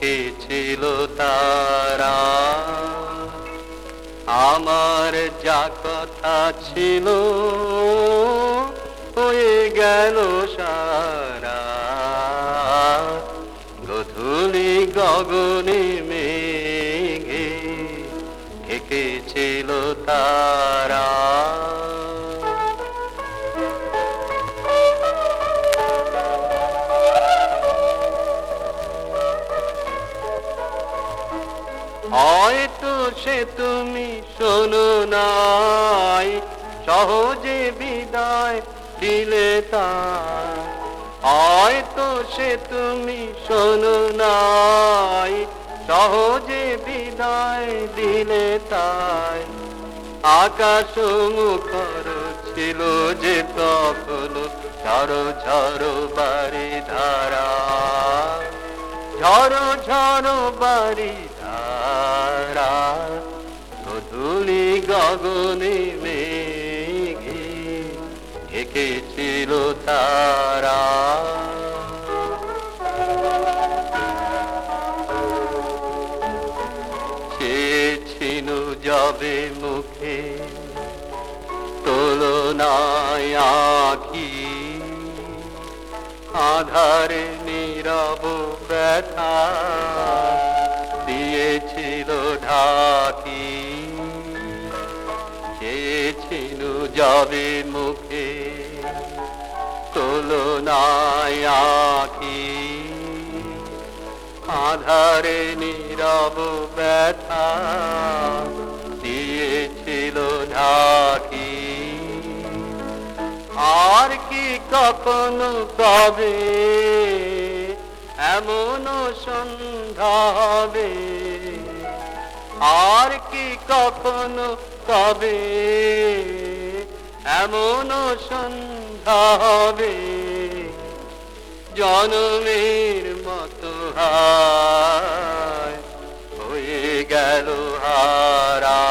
ডেকেছিল তারা। আমার যা কথা ছিল হয়ে গেল সারা। গধূলি গগনে মেঘে ঢেকেছিল তারা। হয়তো সে তুমি শোনো নাই, সহজে বিদায় দিলে তার। হয়তো সে তুমি শোনো নাই, সহজে বিদায় দিলে তাই আকাশ মুখর ছিল যে তখন ঝড় ঝড় বাড়ি ধারা। ঝড় ঝড় বাড়ি গধূলি গগনে মেঘে ঢেকেছিল তারা। চেয়েছিল যাবে মুখে তুলনায় আখি আধারে নীরব ব্যথা। যাবে মুখে তুলনায় আখি আধারে নীরব ব্যথা দিয়েছিল ঢাকি। আর কি কখনো কবে এমন সন্ধ্যা হবে। আর কি কখনো কবে এমন সন্ধ্যা হবে জনমের মতো হায় গেল হারা।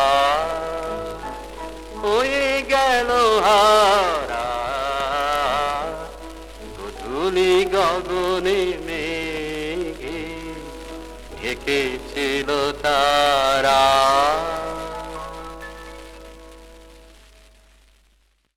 হয়ে গেল হারা। গধূলি গগনে মেঘে ঢেকেছিল তা